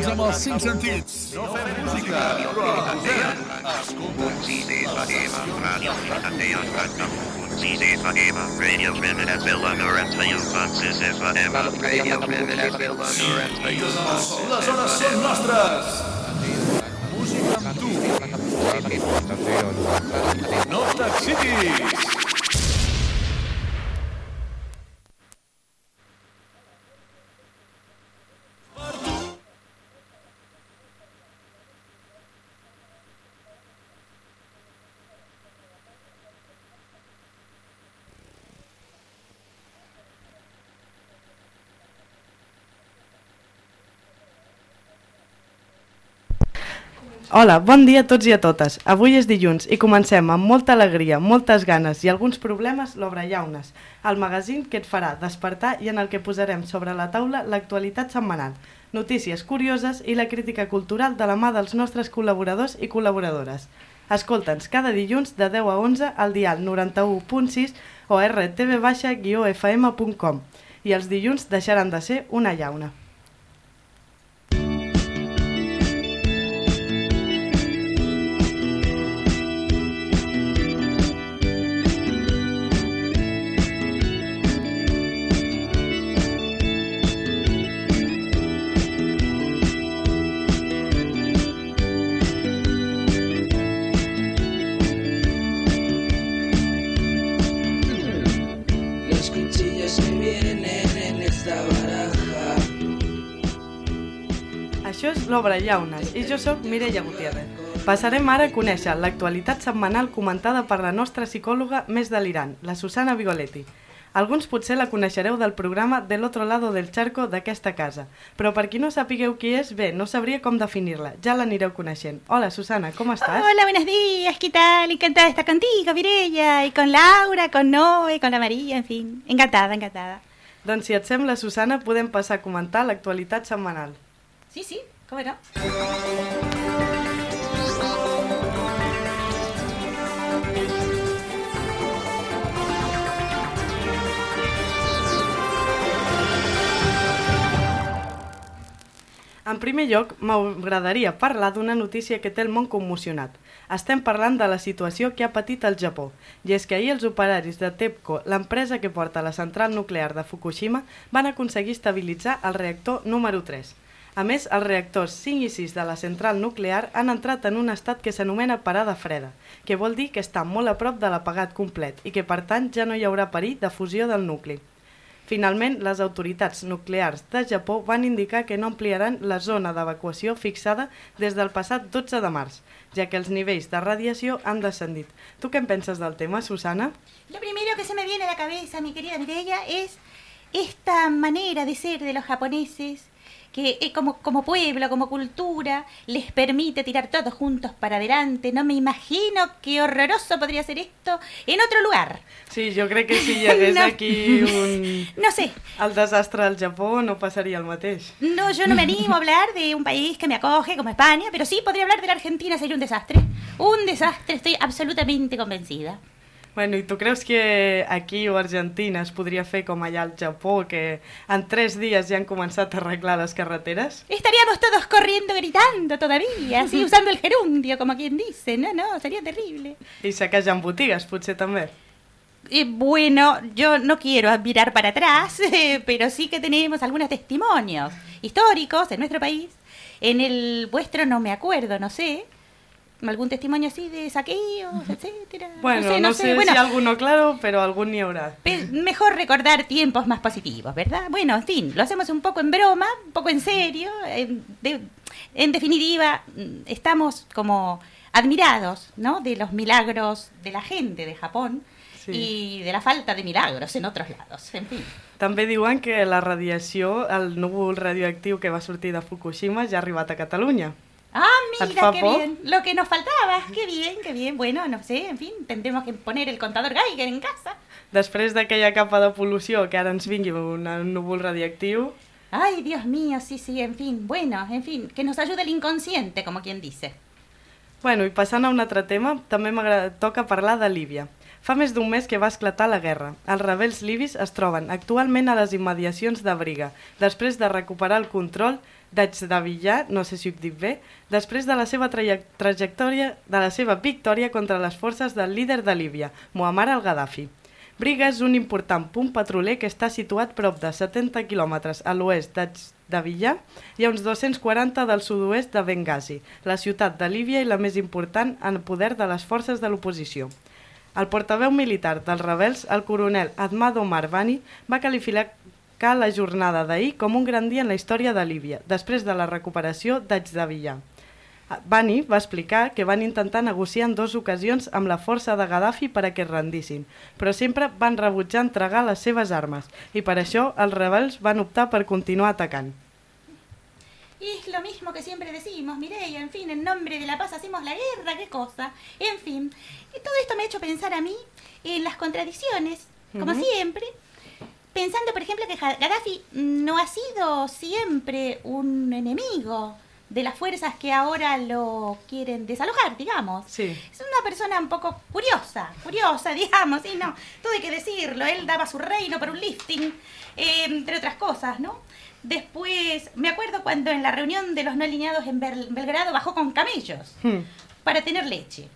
Sons amb els cinc sentits. No fem música, però la posem. Minute at Villanor and Tayufansis Les zones són nostres. Música amb tu. No t'excitis. Hola, bon dia a tots i a totes. Avui és dilluns i comencem amb molta alegria, moltes ganes i alguns problemes l'Obra Llaunes, el magazín que et farà despertar i en el que posarem sobre la taula l'actualitat setmanal, notícies curioses i la crítica cultural de la mà dels nostres col·laboradors i col·laboradores. Escolta'ns cada dilluns de 10 a 11 al dial 91.6 o rtv-fm.com i els dilluns deixaran de ser una llauna. l'Obra Llaunes i jo sóc Mireia Gutiérrez. Passarem ara a conèixer l'actualitat setmanal comentada per la nostra psicòloga més delirant, la Susana Vigoletti. Alguns potser la coneixereu del programa De l'Otro Lado del Charco d'aquesta casa, però per qui no sapigueu qui és, bé, no sabria com definir-la, ja l'anireu coneixent. Hola, Susana, com estàs? Hola, buenos días, ¿qué tal? Encantada de estar contigo, Mireia, y con Laura, con Noé, con la María, en fin. Encantada, encantada. Doncs si et sembla, Susana, podem passar a comentar l'actualitat setmanal. Sí, sí, ¿cómo no? En primer lloc, m'agradaria parlar d'una notícia que té el món commocionat. Estem parlant de la situació que ha patit el Japó, i és que ahir els operaris de TEPCO, l'empresa que porta la central nuclear de Fukushima, van aconseguir estabilitzar el reactor número 3. A més, els reactors 5 i 6 de la central nuclear han entrat en un estat que s'anomena parada freda, que vol dir que està molt a prop de l'apagat complet i que, per tant, ja no hi haurà perill de fusió del nucli. Finalment, les autoritats nuclears de Japó van indicar que no ampliaran la zona d'evacuació fixada des del passat 12 de març, ja que els nivells de radiació han descendit. Tu què en penses del tema, Susana? Lo primero que se me viene a la cabeza, mi querida Mireia, es esta manera de ser de los japoneses que eh, como, como pueblo, como cultura, les permite tirar todos juntos para adelante. No me imagino qué horroroso podría ser esto en otro lugar. Sí, jo crec que si hi hagués No. aquí un... No sé, el desastre al Japó no passaria el mateix. No, yo no me animo a hablar de un país que me acoge como España, pero sí podría hablar de la Argentina, sería un desastre. Un desastre, estoy absolutamente convencida. Bueno, i tu creus que aquí o Argentina es podria fer com allà al Japó, que en tres dies ja han començat a arreglar les carreteres? Estaríamos todos corriendo, gritando todavía, así usando el gerundio, como quien dice. No, no, sería terrible. I saquejant botigues, potser també. Eh, bueno, yo no quiero mirar para atrás, eh, pero sí que tenemos algunos testimonios históricos en nuestro país. En el vuestro no me acuerdo, no sé. Algún testimonio así de saqueos, etcétera. Bueno, no sé, Bueno, si alguno claro, pero algún ni. Pe- Mejor recordar tiempos más positivos, ¿verdad? Bueno, en fin, lo hacemos un poco en broma, un poco en serio. En, de- en definitiva, mm, estamos como admirados, ¿no? De los milagros de la gente de Japón Sí. y de la falta de milagros en otros lados. En fin. També diuen que la radiació, el núvol radioactiu que va sortir de Fukushima ja ha arribat a Catalunya. Ah, ¿Al mira, qué bien. Lo que nos faltaba. Qué bien, qué bien. Bueno, no sé, en fin, tendremos que poner el contador Geiger en casa. Després d'aquella capa de pol·lució que ara ens vingui un, núvol radioactiu, Ay, Dios mío, sí, sí, en fin. Bueno, en fin, que nos ayude el inconsciente, como quien dice. Bueno, i passant a un altre tema, també m'agrada- toca parlar de Líbia. Fa més d'un mes que va esclatar la guerra. Els rebels libis es troben actualment a les immediacions de Briga, després de recuperar el control d'Ajdavillà, no sé si ho dic bé, després de la seva traje- trajectòria, de la seva victòria contra les forces del líder de Líbia, Muammar al-Gaddafi. Briga és un important punt petroler que està situat prop de 70 quilòmetres a l'oest d'Ajdavillà i a uns 240 del sud-oest de Benghazi, la ciutat de Líbia i la més important en poder de les forces de l'oposició. El portaveu militar dels rebels, el coronel Ahmad Omar Bani, va qualificar la jornada d'ahir com un gran dia en la història de Líbia, després de la recuperació d'Ajdavillà. Bani va explicar que van intentar negociar en dues ocasions amb la força de Gaddafi per a que es rendissin, però sempre van rebutjar entregar les seves armes i per això els rebels van optar per continuar atacant. Y es lo mismo que siempre decimos, Mireia, en fin, en nombre de la paz hacemos la guerra, qué cosa. En fin, y todo esto me ha hecho pensar a mí en las contradicciones, como Ujú. siempre. Pensando, por ejemplo, que Gaddafi no ha sido siempre un enemigo de las fuerzas que ahora lo quieren desalojar, digamos. Sí. Es una persona un poco curiosa, curiosa, digamos, y no, todo hay que decirlo. Él daba su reino por un lifting, eh, entre otras cosas, ¿no? Después, me acuerdo cuando en la reunión de los no alineados en Bel- Belgrado bajó con camellos Hmm. para tener leche.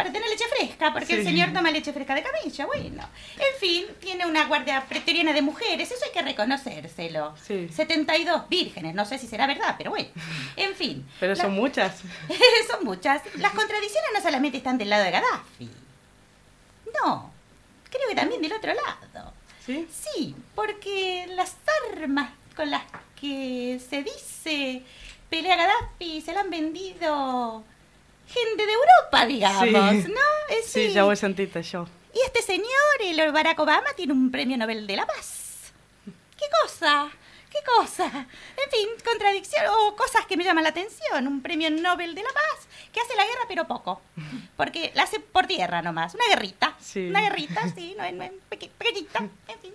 Para tener leche fresca, porque el señor toma leche fresca de camello, bueno. En fin, tiene una guardia pretoriana de mujeres, eso hay que reconocérselo. Sí. 72 vírgenes, no sé si será verdad, pero bueno. En fin. Pero son muchas. son muchas. Las contradicciones no solamente están del lado de Gaddafi. No, creo que también del otro lado. ¿Sí? Sí, porque las armas con las que se dice pelea Gaddafi se la han vendido gente de Europa, digamos, Sí. ¿no? Eh, Sí, ja ho he sentit, això. Y este señor, el Barack Obama, tiene un premio Nobel de la Paz. ¿Qué cosa? ¿Qué cosa? En fin, contradicción o cosas que me llaman la atención. Un premio Nobel de la Paz que hace la guerra pero poco. Porque la hace por tierra nomás. Una guerrita. Sí. Una guerrita, sí, no, no, peque- pequeñita. En fin.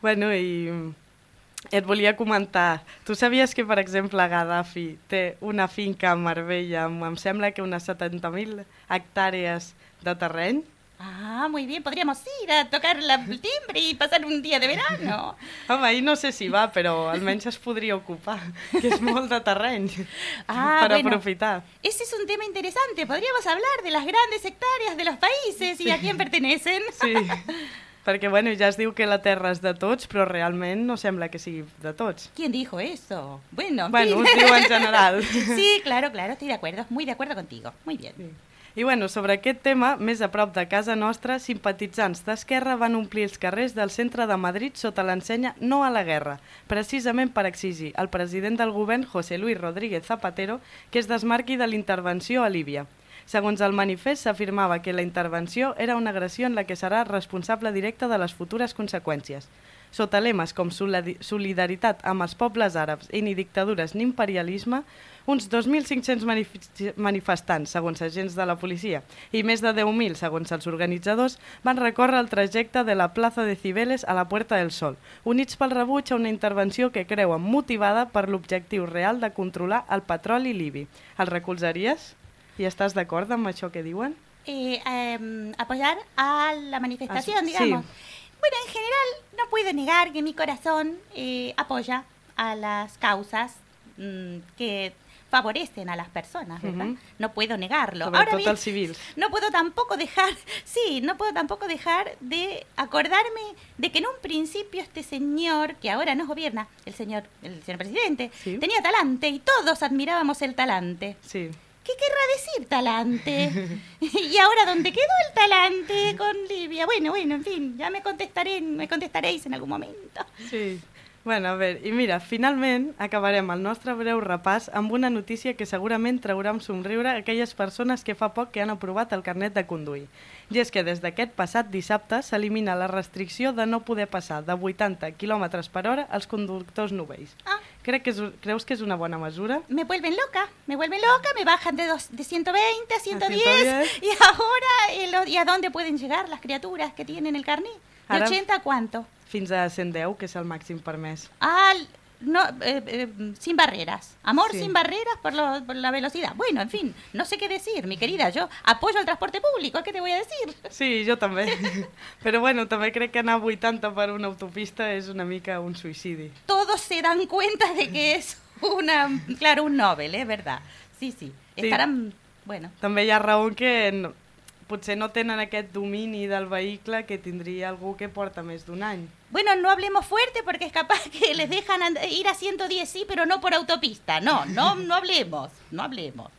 Bueno, mm, et volia comentar, tu sabies que, per exemple, Gaddafi té una finca a Marbella amb, em sembla que unes 70.000 hectàrees de terreny? Ah, muy bien. Podríamos ir a tocar la- el timbre y pasar un día de verano. Home, ahir no sé si va, però almenys es podria ocupar, que és molt de terreny Ah, per bueno. aprofitar. Ese es un tema interesante. Podríamos hablar de las grandes hectáreas de los países y a quién pertenecen. Sí, perquè bueno, ja es diu que la terra és de tots, però realment no sembla que sigui de tots. ¿Quién dijo eso? Bueno, en Bueno, fin. us diu en general. Sí, claro, claro, estoy de acuerdo, muy de acuerdo contigo. Muy bien. Sí. I bueno, sobre aquest tema, més a prop de casa nostra, simpatitzants d'Esquerra van omplir els carrers del centre de Madrid sota l'ensenya No a la guerra, precisament per exigir al president del govern, José Luis Rodríguez Zapatero, que es desmarqui de l'intervenció a Líbia. Segons el manifest, s'afirmava que la intervenció era una agressió en la que serà responsable directe de les futures conseqüències. Sota lemes com solidari- solidaritat amb els pobles àrabs i ni dictadures ni imperialisme, uns 2.500 manif- manifestants, segons agents de la policia, i més de 10.000, segons els organitzadors, van recórrer el trajecte de la plaça de Cibeles a la Puerta del Sol, units pel rebuig a una intervenció que creuen motivada per l'objectiu real de controlar el petroli libi. El recolzaries? I estàs d'acord amb això que diuen? Eh, em, apoyar a la manifestación, Ah, sí. digamos. Bueno, en general no puedo negar que mi corazón eh, apoya a las causas mm, que favorecen a las personas, ¿verdad? No puedo negarlo. Sobretot bien, els civils. no puedo tampoco dejar, sí, no puedo tampoco dejar de acordarme de que en un principio este señor, que ahora nos gobierna, el señor, el señor presidente, Sí. tenía talante y todos admirábamos el talante. Sí. ¿Qué querrá decir talante? ¿Y ahora dónde quedó el talante con Libia? Bueno, bueno, en fin, ya me contestaré, me contestaréis en algún momento. Sí. Bueno, a veure, i mira, finalment acabarem el nostre breu repàs amb una notícia que segurament traurà amb somriure aquelles persones que fa poc que han aprovat el carnet de conduir. I és que des d'aquest passat dissabte s'elimina la restricció de no poder passar de 80 km per hora als conductors novells. Crec que és, creus que és una bona mesura? me vuelven loca, me vuelven loca, me bajan de, dos, de 120 a 110, 110. y ahora, eh, ¿y a dónde pueden llegar las criaturas que tienen el carnet? ¿De Ahora- 80 a cuánto? Fins a 110, que és el màxim permès. Ah, no, eh, eh, sin barreras. Amor Sí. sin barreras por, lo- por la velocidad. Bueno, en fin, no sé qué decir, mi querida. Yo apoyo el transporte público, ¿qué te voy a decir? Sí, jo també. Però bueno, també crec que anar a 80 per una autopista és una mica un suïcidi. Todos se dan cuenta de que es una, claro, un Nobel, ¿eh? ¿Verdad? Sí, sí. Sí. Estarán, bueno, També hi ha raó que no, potser no tenen aquest domini del vehicle que tindria algú que porta més d'un any. Bueno, no hablemos fuerte porque es capaz que les dejan ir a 110, sí, pero no por autopista. No, no, no hablemos, no hablemos.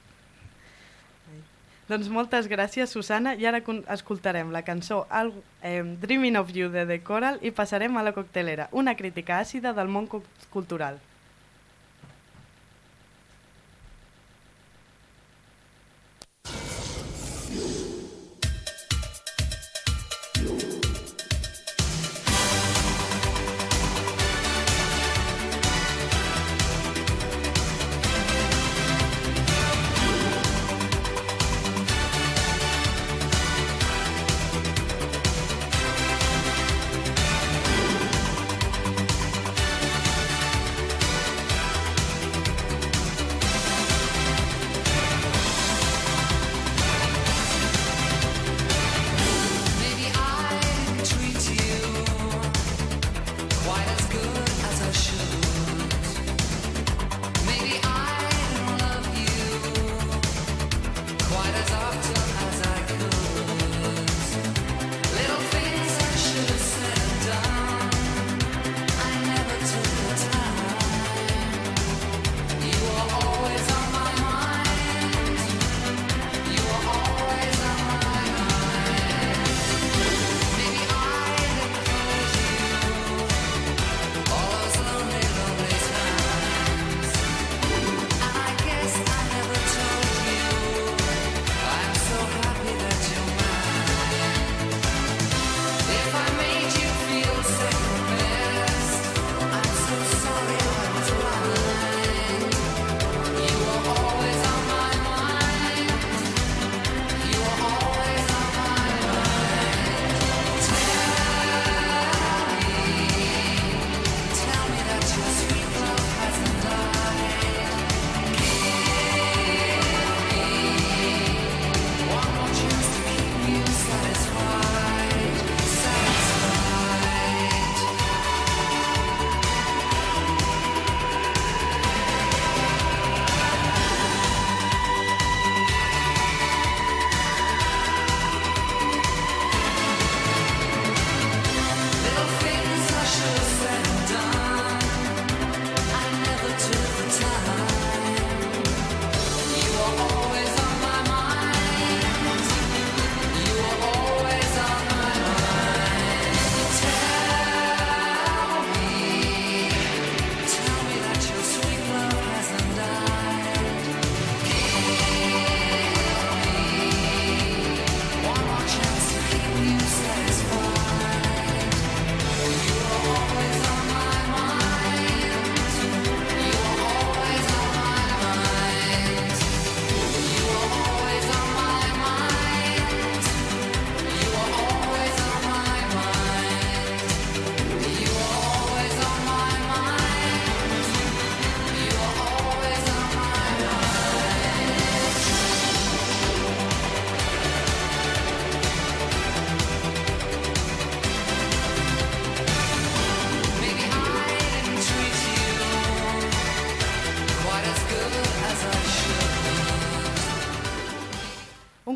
Doncs moltes gràcies, Susana, i ara escoltarem la cançó Al eh, Dreaming of You de The Coral i passarem a la coctelera, una crítica àcida del món cu- cultural.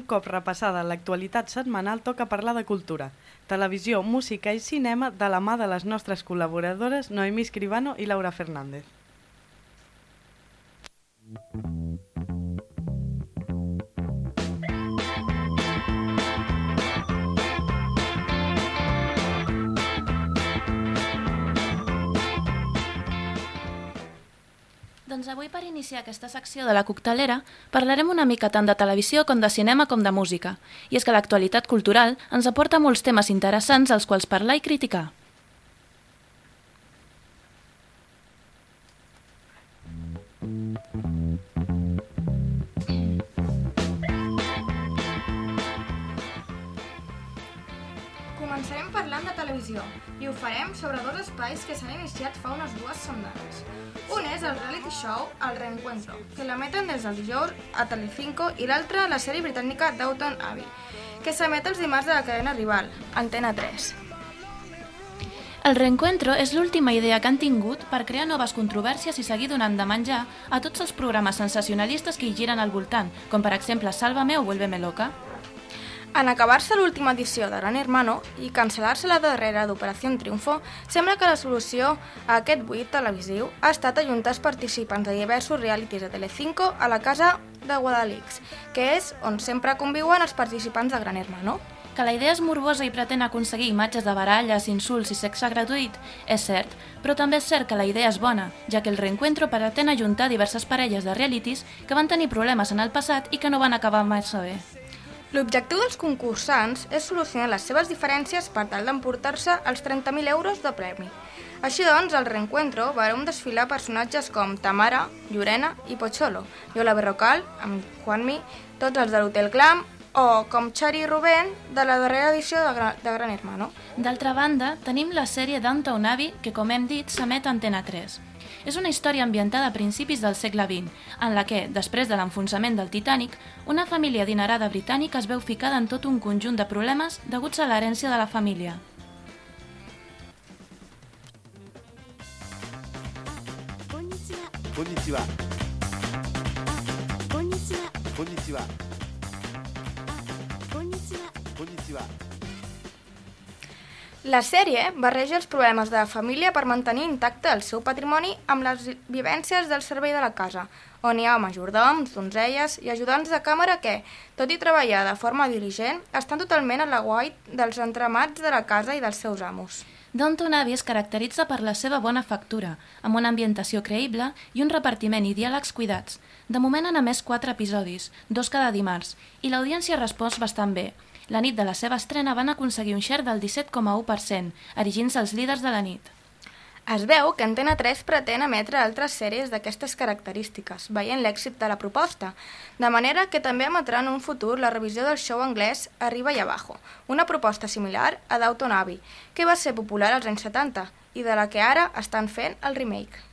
Cop repassada l'actualitat setmanal, toca parlar de cultura, televisió, música i cinema de la mà de les nostres col·laboradores Noemí Escribano i Laura Fernández. Doncs avui per iniciar aquesta secció de la coctelera parlarem una mica tant de televisió com de cinema com de música. I és que l'actualitat cultural ens aporta molts temes interessants als quals parlar i criticar. Començarem parlant de televisió i ho farem sobre dos espais que s'han iniciat fa unes dues setmanes. Un és el reality show El Reencuentro, que l'emeten des del dijous a Telecinco i l'altre la sèrie britànica Downton Abbey, que s'emet els dimarts de la cadena rival, Antena 3. El reencuentro és l'última idea que han tingut per crear noves controvèrsies i seguir donant de menjar a tots els programes sensacionalistes que hi giren al voltant, com per exemple Sálvame o Vuélveme loca. En acabar-se l'última edició de Gran Hermano i cancel·lar-se la darrera d'Operació Triunfo, sembla que la solució a aquest buit televisiu ha estat ajuntar els participants de diversos realities de Telecinco a la casa de Guadalix, que és on sempre conviuen els participants de Gran Hermano. Que la idea és morbosa i pretén aconseguir imatges de baralles, insults i sexe gratuït, és cert, però també és cert que la idea és bona, ja que el reencuentro pretén ajuntar diverses parelles de realities que van tenir problemes en el passat i que no van acabar massa bé. L'objectiu dels concursants és solucionar les seves diferències per tal d'emportar-se els 30.000 euros de premi. Així doncs, al reencuentro veurem desfilar personatges com Tamara, Llorena i Pocholo, Yola Berrocal, amb Juanmi, tots els de l'Hotel Glam, o com Xari Rubén de la darrera edició de, Gra de Gran Hermano. D'altra banda, tenim la sèrie Downton Abbey, que com hem dit s'emet a Antena 3. És una història ambientada a principis del segle XX, en la que, després de l'enfonsament del Titanic, una família adinerada britànica es veu ficada en tot un conjunt de problemes deguts a l'herència de la família. Konnichiwa. Konnichiwa. Konnichiwa. Konnichiwa. La sèrie barreja els problemes de la família per mantenir intacte el seu patrimoni amb les vivències del servei de la casa, on hi ha majordoms, donzelles i ajudants de càmera que, tot i treballar de forma diligent, estan totalment a la guait dels entramats de la casa i dels seus amos. Downton Abbey es caracteritza per la seva bona factura, amb una ambientació creïble i un repartiment i diàlegs cuidats. De moment han emès quatre episodis, dos cada dimarts, i l'audiència ha respost bastant bé. La nit de la seva estrena van aconseguir un share del 17,1%, erigint-se els líders de la nit. Es veu que Antena 3 pretén emetre altres sèries d'aquestes característiques, veient l'èxit de la proposta, de manera que també emetrà en un futur la revisió del show anglès Arriba i Abajo, una proposta similar a Downton Abbey, que va ser popular als anys 70 i de la que ara estan fent el remake.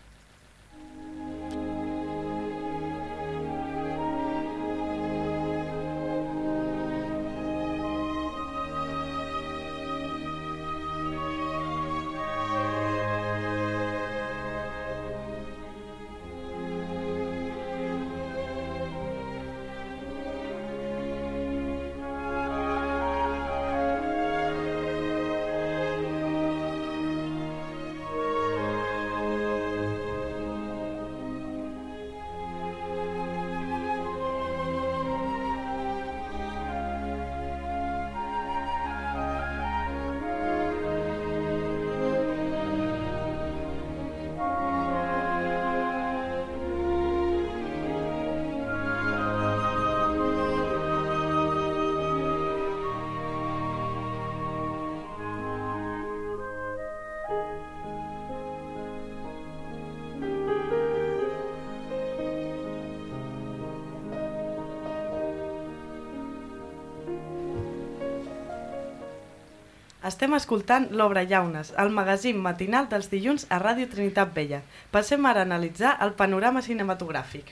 Estem escoltant l'Obra Llaunes, el magazín matinal dels dilluns a Ràdio Trinitat Vella. Passem ara a analitzar el panorama cinematogràfic.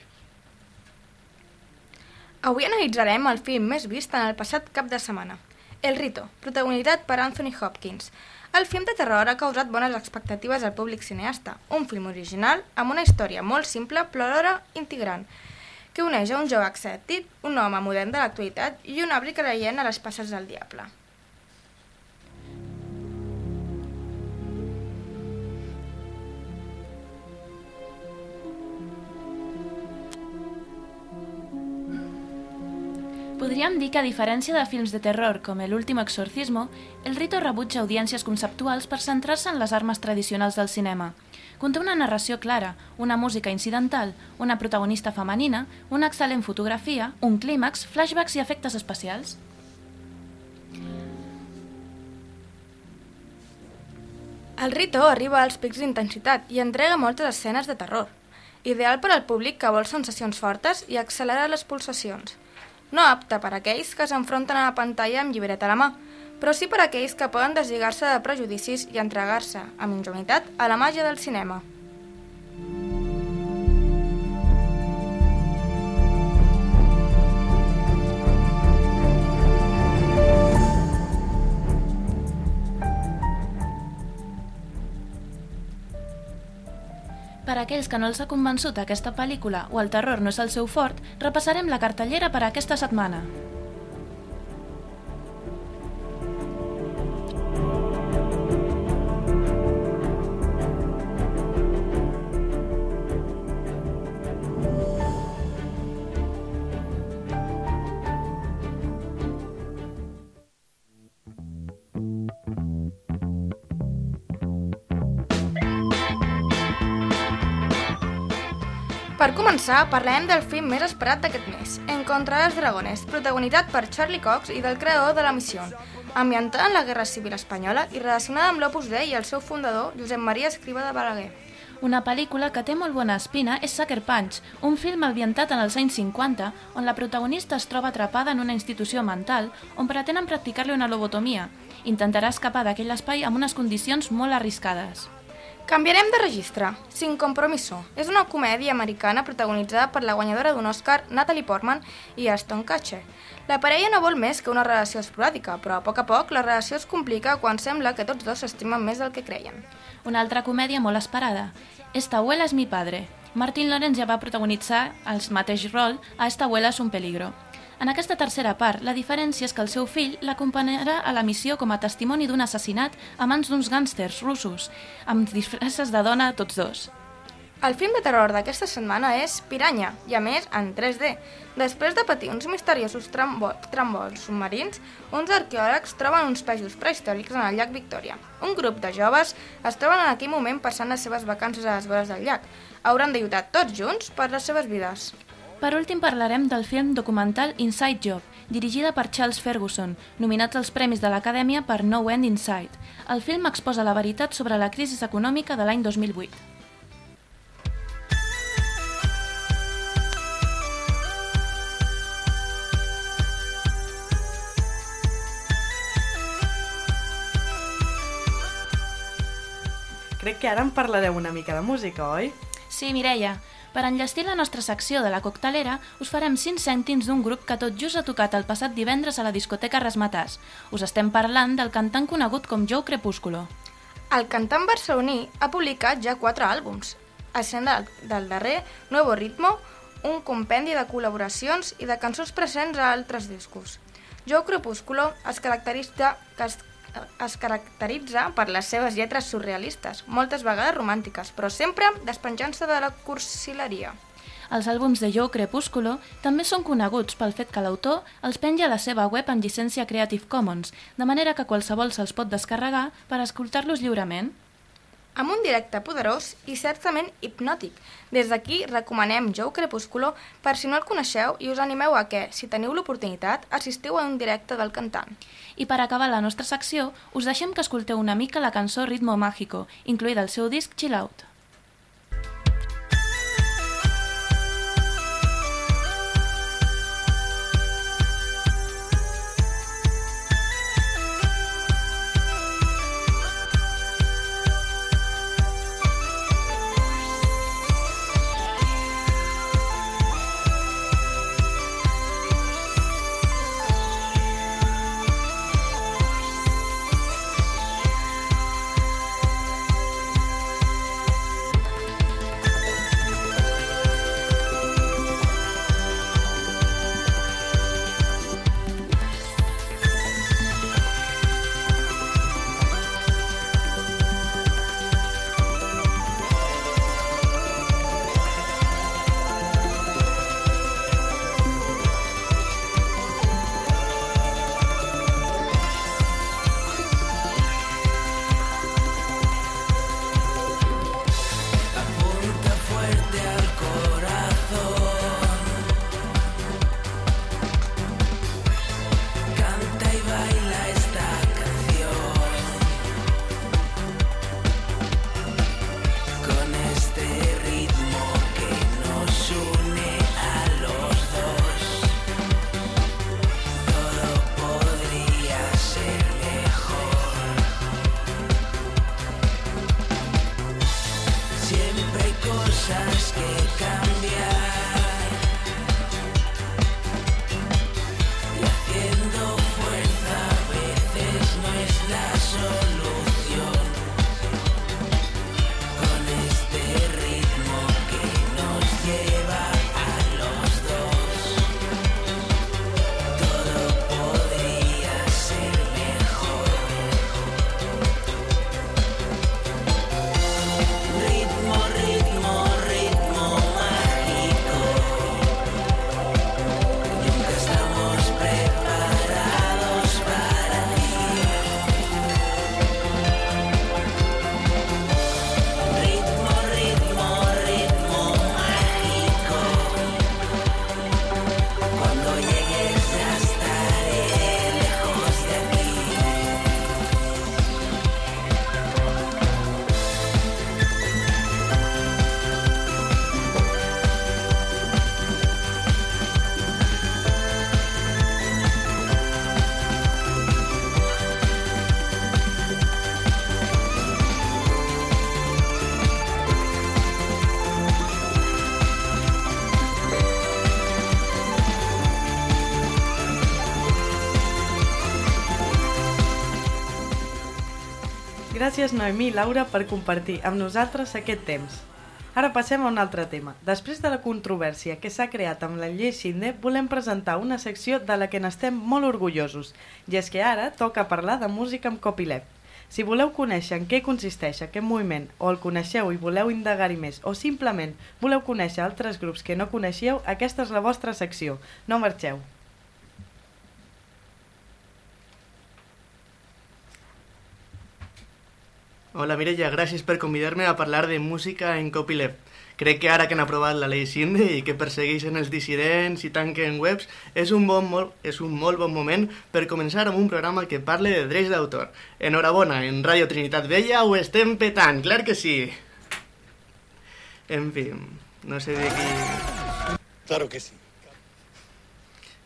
Avui analitzarem el film més vist en el passat cap de setmana, El Rito, protagonitzat per Anthony Hopkins. El film de terror ha causat bones expectatives al públic cineasta, un film original amb una història molt simple però alhora integrant, que uneix a un jove acceptit, un home modern de l'actualitat i un obri creient a les passes del diable. Podríem dir que, a diferència de films de terror com El último exorcismo, El Rito rebutja audiències conceptuals per centrar-se en les armes tradicionals del cinema. Conté una narració clara, una música incidental, una protagonista femenina, una excel·lent fotografia, un clímax, flashbacks i efectes especials. El Rito arriba als pics d'intensitat i entrega moltes escenes de terror, ideal per al públic que vol sensacions fortes i accelera les pulsacions. No apta per a aquells que s'enfronten a la pantalla amb llibret a la mà, però sí per a aquells que poden deslligar-se de prejudicis i entregar-se, amb ingenuïtat, a la màgia del cinema. Per a aquells que no els ha convençut aquesta pel·lícula o el terror no és el seu fort, repassarem la cartellera per aquesta setmana. Per començar, parlarem del film més esperat d'aquest mes, En contra dels dragones, protagonitzat per Charlie Cox i del creador de la missió, ambientada en la Guerra Civil Espanyola i relacionada amb l'Opus Dei i el seu fundador, Josep Maria Escriba de Balaguer. Una pel·lícula que té molt bona espina és Sucker Punch, un film ambientat en els anys 50, on la protagonista es troba atrapada en una institució mental on pretenen practicar-li una lobotomia. Intentarà escapar d'aquell espai amb unes condicions molt arriscades. Canviarem de registre. Sin compromiso. És una comèdia americana protagonitzada per la guanyadora d'un Oscar, Natalie Portman i Aston Kutcher. La parella no vol més que una relació esporàdica, però a poc a poc la relació es complica quan sembla que tots dos s'estimen més del que creien. Una altra comèdia molt esperada. Esta abuela es mi padre. Martin Lawrence ja va protagonitzar el mateix rol a Esta abuela es un peligro. En aquesta tercera part, la diferència és que el seu fill l'acompanyarà a la missió com a testimoni d'un assassinat a mans d'uns gàngsters russos, amb disfresses de dona tots dos. El film de terror d'aquesta setmana és Piranya, i a més en 3D. Després de patir uns misteriosos trambo trambols submarins, uns arqueòlegs troben uns peixos prehistòrics en el llac Victòria. Un grup de joves es troben en aquell moment passant les seves vacances a les vores del llac. Hauran de lluitar tots junts per les seves vides. Per últim parlarem del film documental Inside Job, dirigida per Charles Ferguson, nominat als Premis de l'Acadèmia per No End in Sight. El film exposa la veritat sobre la crisi econòmica de l'any 2008. Crec que ara en parlareu una mica de música, oi? Sí, Mireia, per enllestir la nostra secció de la coctelera, us farem 5 cèntims d'un grup que tot just ha tocat el passat divendres a la discoteca Rasmatàs. Us estem parlant del cantant conegut com Joe Crepúsculo. El cantant barceloní ha publicat ja quatre àlbums, essent del, del darrer Nuevo Ritmo, un compendi de col·laboracions i de cançons presents a altres discos. Joe Crepúsculo es caracteritza, es, es caracteritza per les seves lletres surrealistes, moltes vegades romàntiques, però sempre despenjant-se de la cursileria. Els àlbums de Joe Crepúsculo també són coneguts pel fet que l'autor els penja a la seva web amb llicència Creative Commons, de manera que qualsevol se'ls pot descarregar per escoltar-los lliurement. Amb un directe poderós i certament hipnòtic. Des d'aquí recomanem Joe Crepúsculo per si no el coneixeu i us animeu a que, si teniu l'oportunitat, assistiu a un directe del cantant. I per acabar la nostra secció, us deixem que escolteu una mica la cançó Ritmo Mágico, incluïda al seu disc Chill Out. Gràcies, Noemí i Laura, per compartir amb nosaltres aquest temps. Ara passem a un altre tema. Després de la controvèrsia que s'ha creat amb la llei Sinde, volem presentar una secció de la que n'estem molt orgullosos, i és que ara toca parlar de música amb copyleft. Si voleu conèixer en què consisteix aquest moviment, o el coneixeu i voleu indagar-hi més, o simplement voleu conèixer altres grups que no coneixeu, aquesta és la vostra secció. No marxeu. Hola Mireia, gràcies per convidar-me a parlar de música en copyleft. Crec que ara que han aprovat la llei Sinde i que persegueixen els dissidents i tanquen webs, és un, bon, molt, és un molt bon moment per començar amb un programa que parle de drets d'autor. Enhorabona, en Ràdio Trinitat Vella ho estem petant, clar que sí! En fi, no sé de qui... Claro que sí.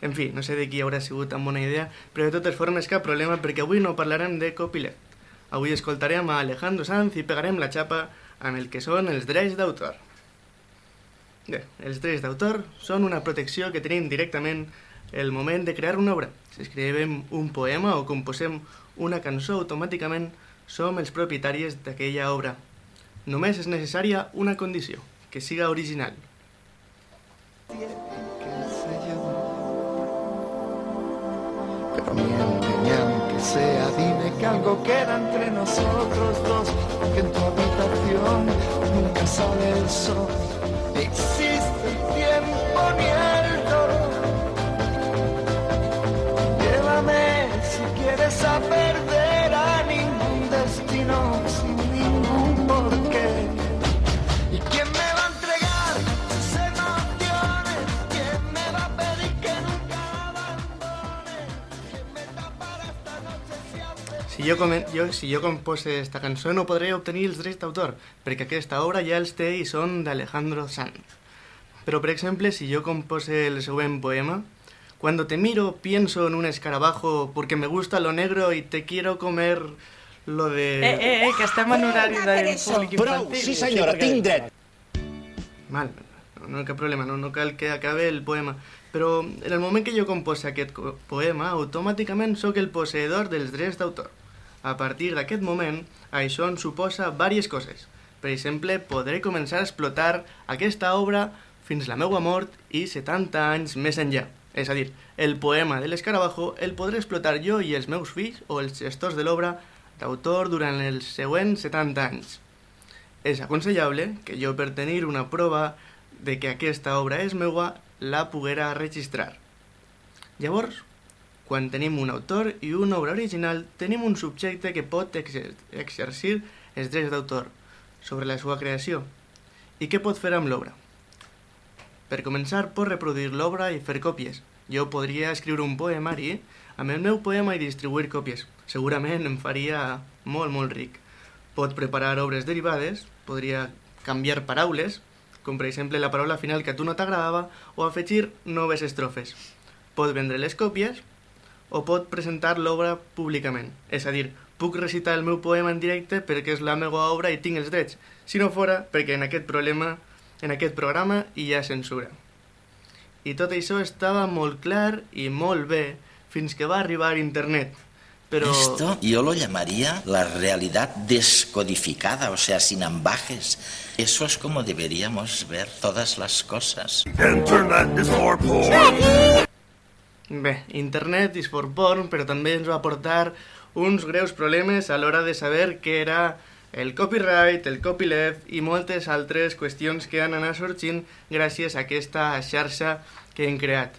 En fi, no sé de qui haurà sigut amb bona idea, però de totes formes cap problema perquè avui no parlarem de copyleft. Avui escoltarem a Alejandro Sanz i pegarem la xapa amb el que són els drets d'autor. Bé, els drets d'autor són una protecció que tenim directament el moment de crear una obra. Si escrivim un poema o composem una cançó, automàticament som els propietaris d'aquella obra. Només és necessària una condició, que siga original. Pero ni aunque sea, dime que algo queda entre nosotros dos, que en tu habitación nunca sale el sol, existe el tiempo ni el. Llévame si quieres a perder a ningún destino Si jo, comen jo, si jo compose esta cançó no podré obtenir els drets d'autor, perquè aquesta obra ja els té i són d'Alejandro Sanz. Però, per exemple, si jo compose el següent poema, Cuando te miro pienso en un escarabajo porque me gusta lo negro y te quiero comer lo de... Eh, eh, eh, que estem en horari de públic Prou, infantil. sí senyora, tinc dret. Mal, no, cap problema, no, no cal que acabe el poema. Però en el moment que jo compose aquest poema, automàticament sóc el posseïdor dels drets d'autor. A partir d'aquest moment, això em suposa diverses coses. Per exemple, podré començar a explotar aquesta obra fins la meua mort i 70 anys més enllà. És a dir, el poema de l'escarabajo el podré explotar jo i els meus fills o els gestors de l'obra d'autor durant els següents 70 anys. És aconsellable que jo per tenir una prova de que aquesta obra és meua la poguera registrar. Llavors, quan tenim un autor i una obra original, tenim un subjecte que pot exer exercir els drets d'autor sobre la seva creació. I què pot fer amb l'obra? Per començar, pot reproduir l'obra i fer còpies. Jo podria escriure un poemari amb el meu poema i distribuir còpies. Segurament em faria molt, molt ric. Pot preparar obres derivades, podria canviar paraules, com per exemple la paraula final que a tu no t'agradava, o afegir noves estrofes. Pot vendre les còpies o pot presentar l'obra públicament. És a dir, puc recitar el meu poema en directe perquè és la meva obra i tinc els drets. Si no fora, perquè en aquest problema, en aquest programa hi ha censura. I tot això estava molt clar i molt bé fins que va arribar internet. Pero... Esto yo lo llamaría la realidad descodificada, o sea, sin ambajes. Eso es como deberíamos ver todas las cosas. Internet is for porn. Bé, internet is for porn, però també ens va aportar uns greus problemes a l'hora de saber què era el copyright, el copyleft i moltes altres qüestions que han anat sorgint gràcies a aquesta xarxa que hem creat.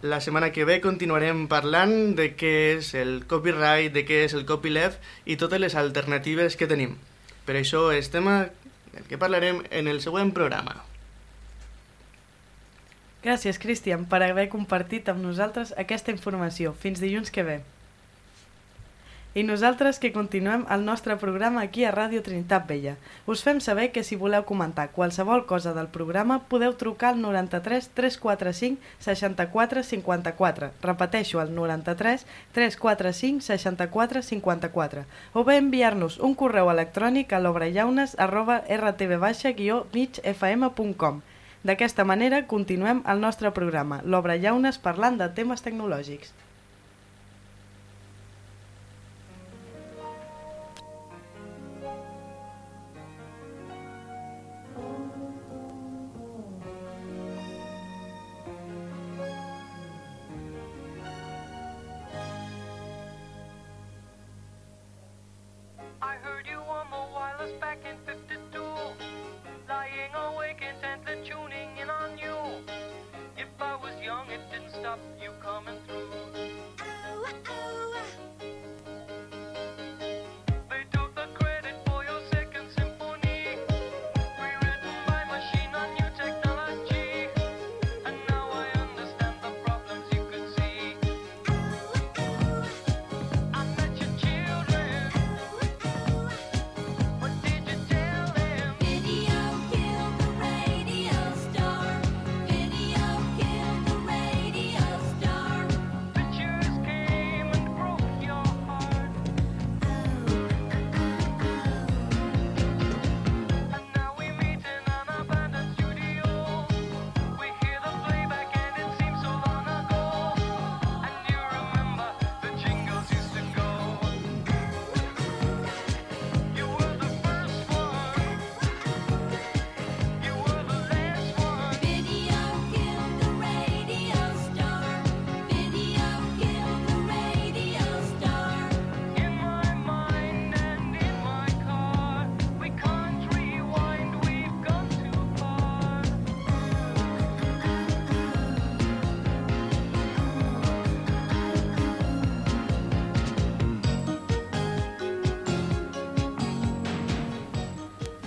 La setmana que ve continuarem parlant de què és el copyright, de què és el copyleft i totes les alternatives que tenim. Per això és tema del que parlarem en el següent programa. Gràcies, Cristian, per haver compartit amb nosaltres aquesta informació. Fins dilluns que ve. I nosaltres que continuem el nostre programa aquí a Ràdio Trinitat Vella. Us fem saber que si voleu comentar qualsevol cosa del programa podeu trucar al 93 345 64 54. Repeteixo, el 93 345 64 54. O bé enviar-nos un correu electrònic a l'obrellaunes arroba rtv-migfm.com. D'aquesta manera continuem el nostre programa, l'Obra Llaunes parlant de temes tecnològics. up, you come and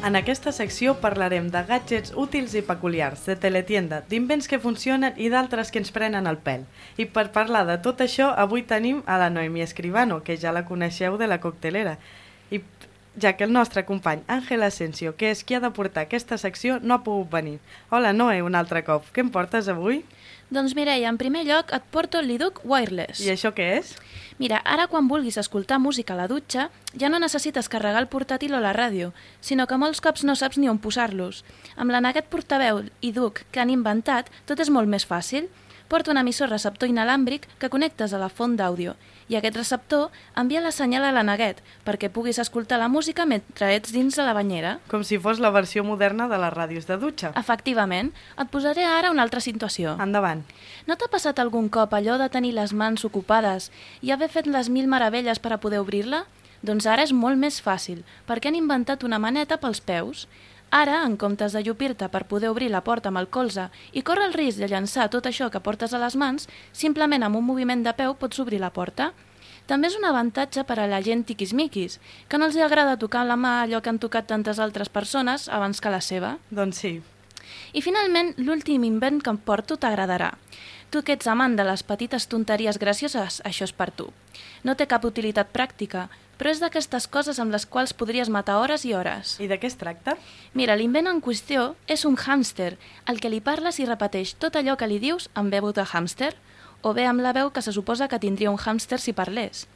En aquesta secció parlarem de gadgets útils i peculiars, de teletienda, d'invents que funcionen i d'altres que ens prenen el pèl. I per parlar de tot això, avui tenim a la Noemi Escribano, que ja la coneixeu de la coctelera. I ja que el nostre company Àngel Asensio, que és qui ha de portar aquesta secció, no ha pogut venir. Hola, Noe, un altre cop. Què em portes avui? Doncs Mireia, en primer lloc et porto el Liduc Wireless. I això què és? Mira, ara quan vulguis escoltar música a la dutxa, ja no necessites carregar el portàtil o la ràdio, sinó que molts cops no saps ni on posar-los. Amb l'aneguet portaveu i duc que han inventat, tot és molt més fàcil. Porta un emissor receptor inalàmbric que connectes a la font d'àudio i aquest receptor envia la senyal a l'aneguet perquè puguis escoltar la música mentre ets dins de la banyera. Com si fos la versió moderna de les ràdios de dutxa. Efectivament. Et posaré ara una altra situació. Endavant. No t'ha passat algun cop allò de tenir les mans ocupades i haver fet les mil meravelles per a poder obrir-la? Doncs ara és molt més fàcil, perquè han inventat una maneta pels peus. Ara, en comptes de llupir-te per poder obrir la porta amb el colze i córrer el risc de llançar tot això que portes a les mans, simplement amb un moviment de peu pots obrir la porta. També és un avantatge per a la gent tiquismiquis, que no els agrada tocar amb la mà allò que han tocat tantes altres persones abans que la seva. Doncs sí. I finalment, l'últim invent que em porto t'agradarà. Tu que ets amant de les petites tonteries gracioses, això és per tu. No té cap utilitat pràctica, però és d'aquestes coses amb les quals podries matar hores i hores. I de què es tracta? Mira, l'invent en qüestió és un hàmster, al que li parles i repeteix tot allò que li dius amb veu de hàmster, o bé amb la veu que se suposa que tindria un hàmster si parlés.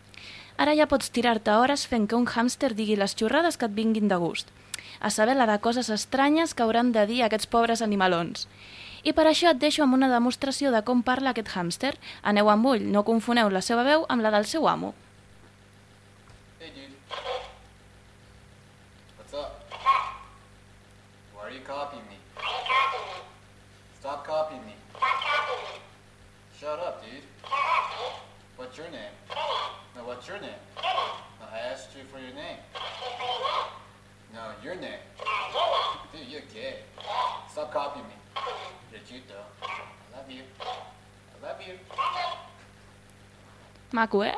Ara ja pots tirar-te hores fent que un hàmster digui les xorrades que et vinguin de gust, a saber la de coses estranyes que hauran de dir aquests pobres animalons. I per això et deixo amb una demostració de com parla aquest hàmster. Aneu amb ull, no confoneu la seva veu amb la del seu amo. Hey, dude. What's up? Why are you copying me? Stop copying me. Shut up, dude. What's your name? No, what's your name? No, I asked you for your name. No, your name. Dude, you're gay. Stop copying me. You're cute, though. I love you. I love you. Maco, eh?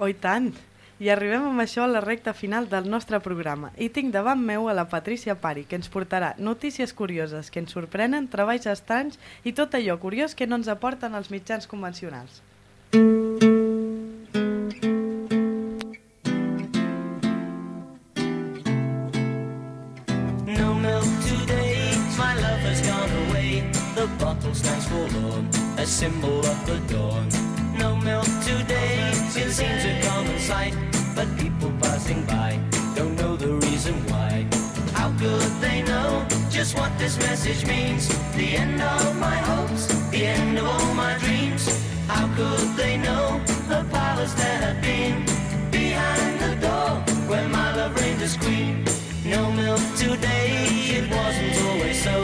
Oh, i tant! I arribem amb això a la recta final del nostre programa. I tinc davant meu a la Patrícia Pari, que ens portarà notícies curioses que ens sorprenen, treballs estranys i tot allò curiós que no ens aporten els mitjans convencionals. No milk today, my love has gone away. The bottle stands forlorn, a symbol of the dawn. No milk today, it seems a sight. But people passing by don't know the reason why. How could they know just what this message means? The end of my hopes, the end of all my dreams. How could they know the powers that had been behind the door where my love reigned as queen? No milk today, it wasn't always so.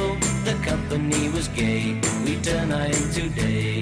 The company was gay, we turn night into day.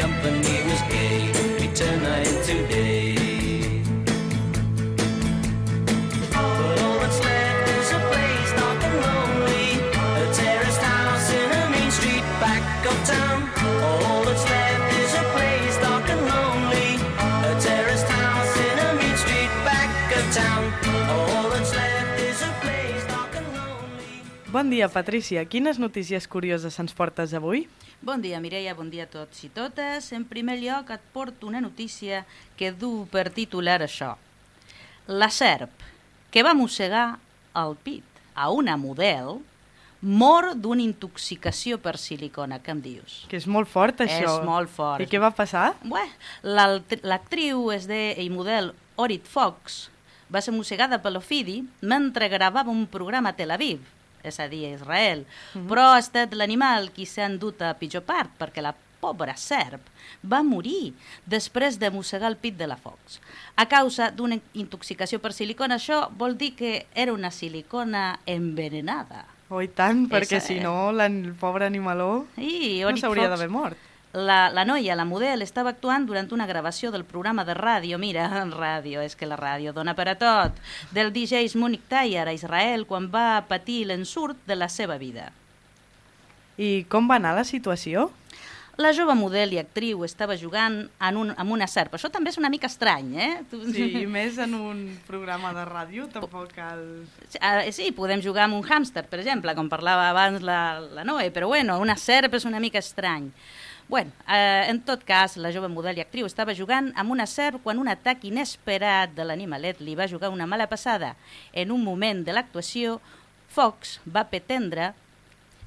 today. Bon dia, Patrícia. Quines notícies curioses ens portes avui? Bon dia, Mireia, bon dia a tots i totes. En primer lloc et porto una notícia que du per titular això. La serp, que va mossegar el pit a una model, mor d'una intoxicació per silicona. Què em dius? Que és molt fort, això. És molt fort. I què va passar? Bé, l'actriu és de, i model Orit Fox va ser mossegada per l'ofidi mentre gravava un programa a Tel Aviv, és a dir, a Israel. Mhm. Però ha estat l'animal qui s'ha endut a pitjor part, perquè la pobra serp va morir després de mossegar el pit de la Fox. A causa d'una intoxicació per silicona, això vol dir que era una silicona envenenada. Oh, i tant, perquè Esa, si no, el pobre animaló I no s'hauria d'haver mort. La, la noia, la model, estava actuant durant una gravació del programa de ràdio, mira, ràdio, és que la ràdio dona per a tot, del DJ Munich Tayer a Israel quan va patir l'ensurt de la seva vida. I com va anar la situació? La jove model i actriu estava jugant en un, amb una serp. Això també és una mica estrany, eh? Tu- Sí, i més en un programa de ràdio tampoc cal... Ah, Sí, podem jugar amb un hàmster, per exemple, com parlava abans la, la Noe, però bueno, una serp és una mica estrany. Bueno, eh, en tot cas, la jove model i actriu estava jugant amb una serp quan un atac inesperat de l'animalet li va jugar una mala passada. En un moment de l'actuació, Fox va pretendre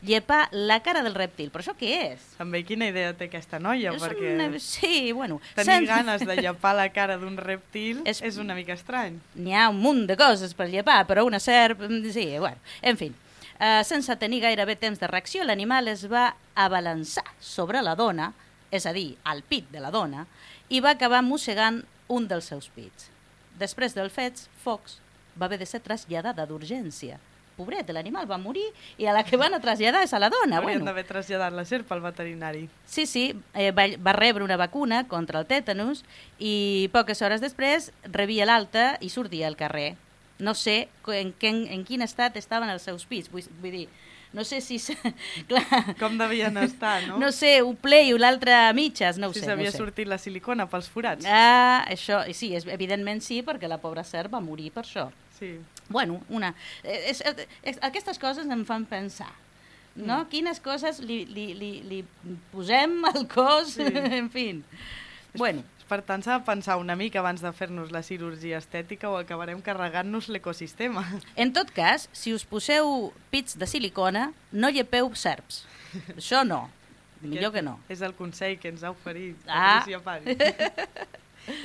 llepar la cara del rèptil. Però això què és? També quina idea té aquesta noia, És perquè una... Sí, bueno... tenir sen- ganes de llepar la cara d'un reptil és... és una mica estrany. N'hi ha un munt de coses per llepar, però una serp... mm, Sí, bueno, en fi. Uh, sense tenir gairebé temps de reacció, l'animal es va abalançar sobre la dona, és a dir, al pit de la dona, i va acabar mossegant un dels seus pits. Després dels fets, Fox va haver de ser traslladada d'urgència. Pobret, l'animal va morir i a la que van a traslladar és a la dona. Haurien Bueno, d'haver traslladat la serp al veterinari. Sí, sí, eh, va, va rebre una vacuna contra el tètanus i poques hores després rebia l'alta i sortia al carrer. No sé en, en, en quin estat estaven els seus pits, vull, vull dir, no sé si... Clar, Com devien estar, no? no sé, un ple i l'altre a mitges, no ho si sé. s'havia no sé. sortit la silicona pels forats. Ah, això, sí, és, evidentment sí, perquè la pobra serp va morir per això. Sí. Bueno, una, eh, és, és, aquestes coses em fan pensar, no? Mm. Quines coses li, li, li, li posem al cos, Sí. en fi. Bueno, Per tant, s'ha de pensar una mica abans de fer-nos la cirurgia estètica o acabarem carregant-nos l'ecosistema. en tot cas, si us poseu pits de silicona, no llepeu serps. Això no, millor que no. És el consell que ens ha oferit Ah. Pari.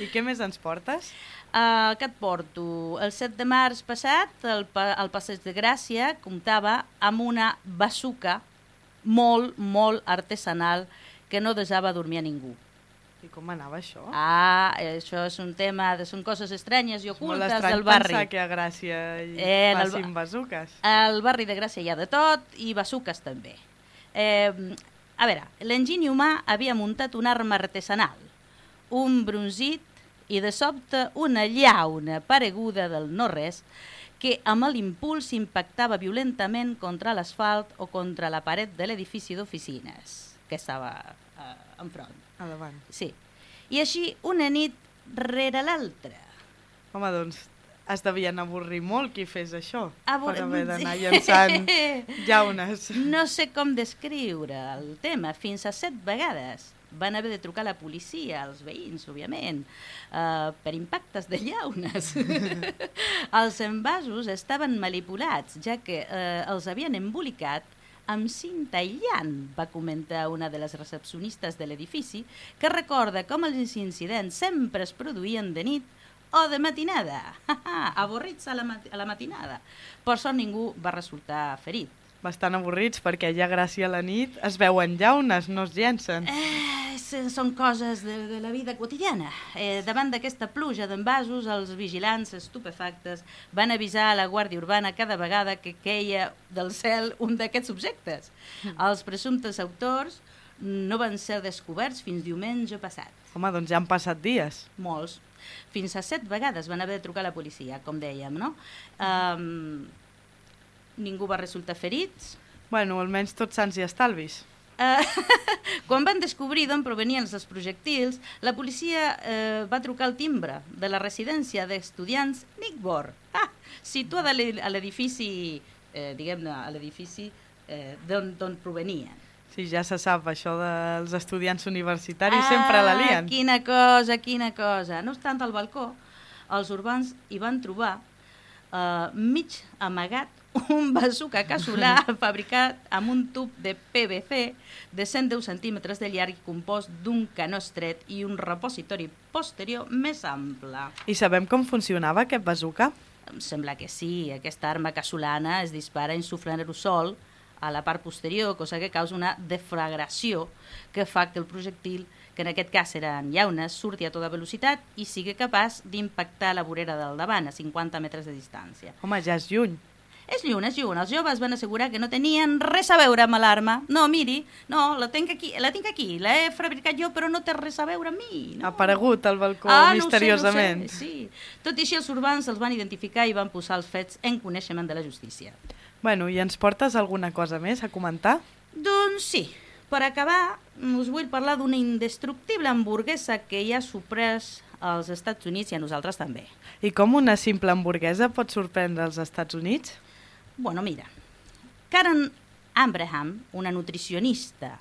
I què més ens portes? Uh, què et porto? El 7 de març passat, el, pa el Passeig de Gràcia comptava amb una basuca molt, molt artesanal que no desava dormir a ningú. I com anava això? Ah, això és un tema, de, són coses estranyes i ocultes estrany del barri. pensar que a Gràcia hi Eh, el facin bazuques. Al barri de Gràcia hi ha de tot i basuques també. Eh, a veure, l'enginy humà havia muntat una arma artesanal, un bronzit i de sobte una llauna pareguda del no-res que amb l'impuls impactava violentament contra l'asfalt o contra la paret de l'edifici d'oficines que estava eh, enfront. A davant. Sí. I així una nit rere l'altra. Home, doncs es devien avorrir molt qui fes això, Abor- per haver d'anar llançant llaunes. No sé com descriure el tema. Fins a set vegades van haver de trucar a la policia, als veïns, òbviament, uh, per impactes de llaunes. els envasos estaven manipulats, ja que uh, els havien embolicat amb cinta aïllant, va comentar una de les recepcionistes de l'edifici, que recorda com els incidents sempre es produïen de nit o de matinada, avorrits a la, mat a la matinada. Per sort ningú va resultar ferit. Bastant avorrits perquè ja gràcia a la nit es veuen llaunes, no es llencen. Eh, són coses de, de la vida quotidiana. Eh, davant d'aquesta pluja d'envasos, els vigilants estupefactes van avisar a la Guàrdia Urbana cada vegada que queia del cel un d'aquests objectes. Els presumptes autors no van ser descoberts fins diumenge passat. Home, doncs ja han passat dies. Molts. Fins a set vegades van haver de trucar a la policia, com dèiem, no? Um, ningú va resultar ferits. Bueno, almenys tots sants i estalvis. Eh, quan van descobrir d'on provenien els projectils, la policia eh, va trucar al timbre de la residència d'estudiants Nickbor, ah, situada a l'e- a l'edifici, eh, diguem-ne, a l'edifici eh, d'on provenien. Sí, ja se sap, això dels estudiants universitaris sempre la lien. Ah, Quina cosa, quina cosa. No obstant, al balcó, els urbans hi van trobar eh, mig amagat un bazooka casolà fabricat amb un tub de PVC de 110 centímetres de llarg i compost d'un canó estret i un repositori posterior més ample. I sabem com funcionava aquest bazooka? Em sembla que sí, aquesta arma casolana es dispara insuflant aerosol a la part posterior, cosa que causa una deflagració que fa que el projectil, que en aquest cas eren llaunes, surti a tota velocitat i sigui capaç d'impactar la vorera del davant a 50 metres de distància. Home, ja és lluny. És lluny, és lluny. Els joves van assegurar que no tenien res a veure amb l'alarma. No, miri, no, la tinc aquí, la tinc aquí, l'he fabricat jo, però no té res a veure amb mi. Ha aparegut al balcó Ah, misteriosament. No sé, no sé. Sí. Tot i així, els urbans els van identificar i van posar els fets en coneixement de la justícia. Bueno, i ens portes alguna cosa més a comentar? Doncs sí. Per acabar, us vull parlar d'una indestructible hamburguesa que hi ha sorprès als Estats Units i a nosaltres també. I com una simple hamburguesa pot sorprendre als Estats Units? Bueno, mira, Karen Abraham, una nutricionista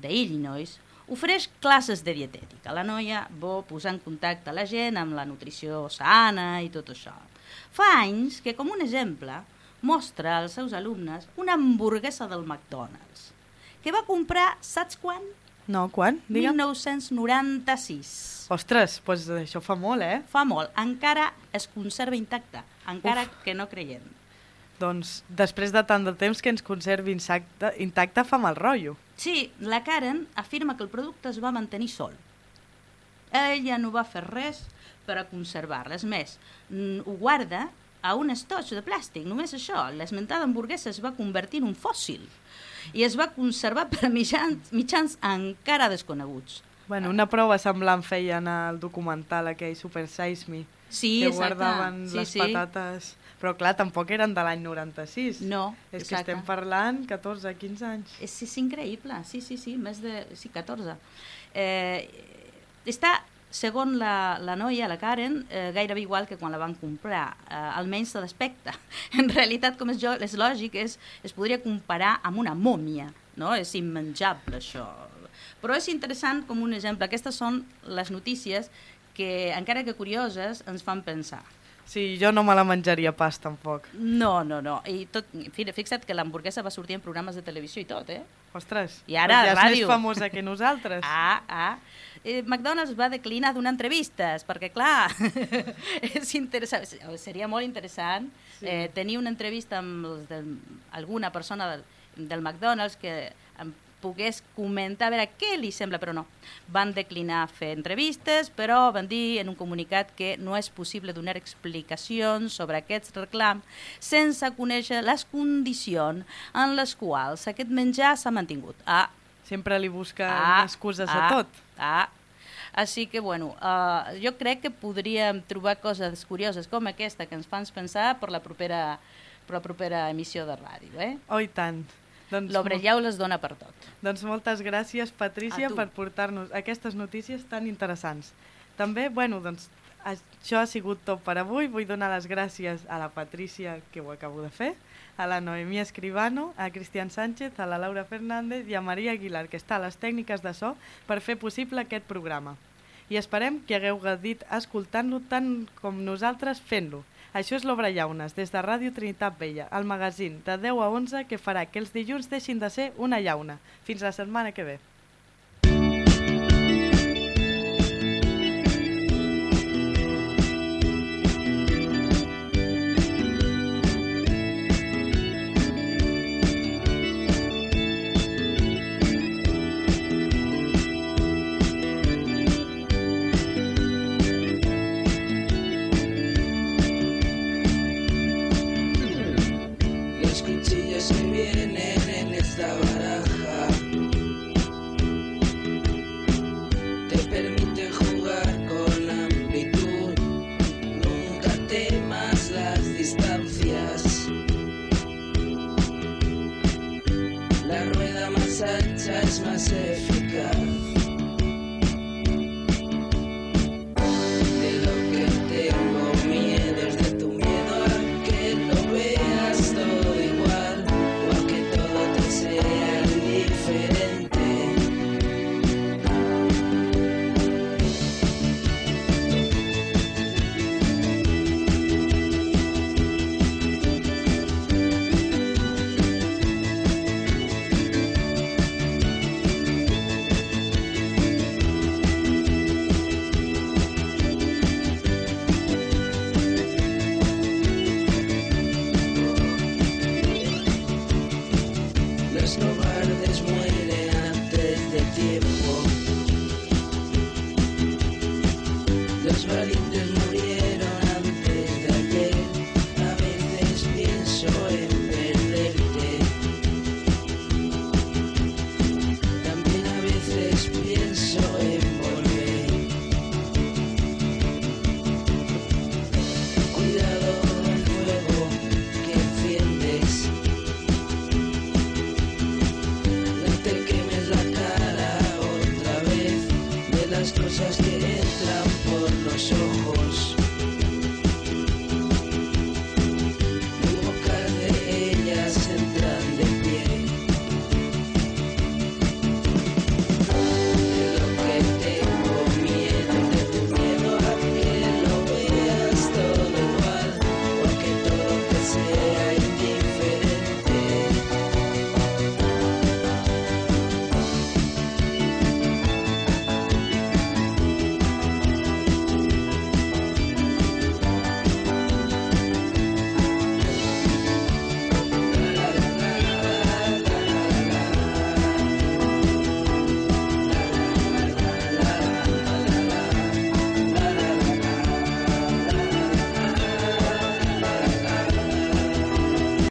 d'Illinois, Ofereix classes de dietètica. La noia vol posar en contacte la gent amb la nutrició sana i tot això. Fa anys que, com un exemple, mostra als seus alumnes una hamburguesa del McDonald's que va comprar, saps quan? No, quan? Digue'm. 1996. Ostres, doncs això fa molt, eh? Fa molt. Encara es conserva intacta, encara Uf. que no creiem. Doncs després de tant de temps que ens conservi intacte, intacte fa mal rotllo. Sí, la Karen afirma que el producte es va mantenir sol. Ella no va fer res per a conservar-la. És més, mm, ho guarda a un estoig de plàstic, només això. L'esmentada hamburguesa es va convertir en un fòssil i es va conservar per mitjans, mitjans encara desconeguts. Bueno, una prova semblant feien al documental aquell Super Size Me. Sí, que exacte. guardaven Sí, les sí. patates... Però clar, tampoc eren de l'any 96. No, És que exacte. estem parlant 14, 15 anys. És, és increïble, sí, sí, sí, més de... Sí, 14. Eh, està, segons la, la noia, la Karen, eh, gairebé igual que quan la van comprar, eh, almenys de l'aspecte. En realitat, com és, jo, és lògic, és, es podria comparar amb una mòmia, no? És immenjable, això. Però és interessant com un exemple. Aquestes són les notícies que, encara que curioses, ens fan pensar. Sí, jo no me la menjaria pas, tampoc. No, no, no. I tot, fi- fixa't que l'hamburguesa va sortir en programes de televisió i tot, eh? Ostres, I ara, doncs ja és ràdio. més famosa que nosaltres. Ah, ah. Eh, McDonald's va declinar donar entrevistes, perquè, clar, és interessant, seria molt interessant Sí. eh, tenir una entrevista amb els del, alguna persona del, del McDonald's que pogués comentar a veure què li sembla, però no. Van declinar fer entrevistes, però van dir en un comunicat que no és possible donar explicacions sobre aquests reclams sense conèixer les condicions en les quals aquest menjar s'ha mantingut. Ah, Sempre li busca Ah, excuses ah, a tot. Ah, així que, bueno, uh, jo crec que podríem trobar coses curioses com aquesta que ens fan pensar per la propera, per la propera emissió de ràdio, eh? Oh, i tant. Doncs, L'Obrellau les dona per tot. Doncs moltes gràcies, Patrícia, per portar-nos aquestes notícies tan interessants. També, bueno, doncs, això ha sigut tot per avui. Vull donar les gràcies a la Patrícia, que ho acabo de fer, a la Noemí Escribano, a Cristian Sánchez, a la Laura Fernández i a Maria Aguilar, que està a les tècniques de so per fer possible aquest programa. I esperem que hagueu gaudit escoltant-lo tant com nosaltres fent-lo. Això és l'Obra Llaunes, des de Ràdio Trinitat Vella, el magazín de 10 a 11 que farà que els dilluns deixin de ser una llauna. Fins la setmana que ve.